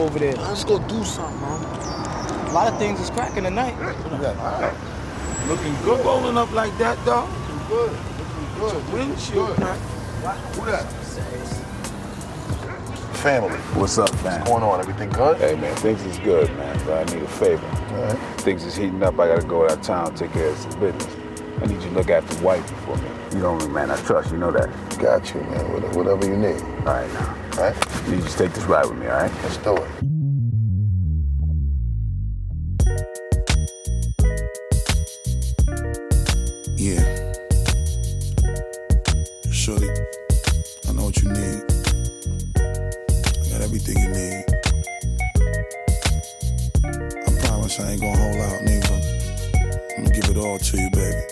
over there. Let's go do something, man. A lot of things is cracking tonight. Yeah, Looking good rolling up like that, dog. looking good. Looking good. Windshield Good. crack. Who that? Family. What's up, man? What's going on? Everything good? Hey, man, things is good, man, but I need a favor. Alright. Things is heating up. I gotta go out of town, take care of some business. I need you to look after wifey for me. You know me, man. I trust you. know that. Got you, man. Whatever you need. All right, now. All right? You just take this ride with me, all right? Let's do it. Yeah. Shorty, I know what you need. I got everything you need. I promise I ain't gonna hold out neither. I'm gonna give it all to you, baby.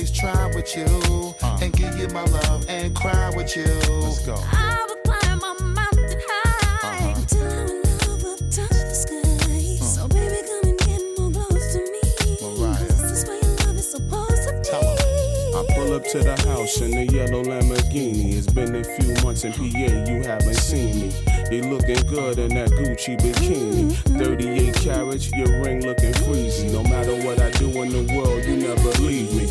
always try with you. Uh-huh. And give you my love and cry with you. Let's go. I will climb a mountain high uh-huh. until our love will touch the sky. So baby, come and get more close to me. Mariah. This is where your love is supposed to be. I pull up to the house in the yellow Lamborghini. It's been a few months in PA, you haven't seen me. You looking good in that Gucci bikini. Mm-hmm. 38 carats, your ring looking freezy. No matter what I do in the world, you never leave me.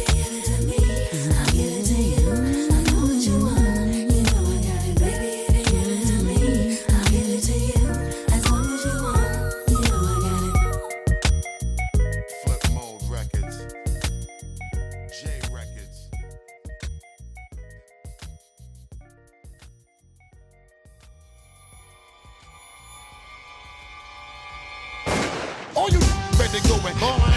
All you better go and call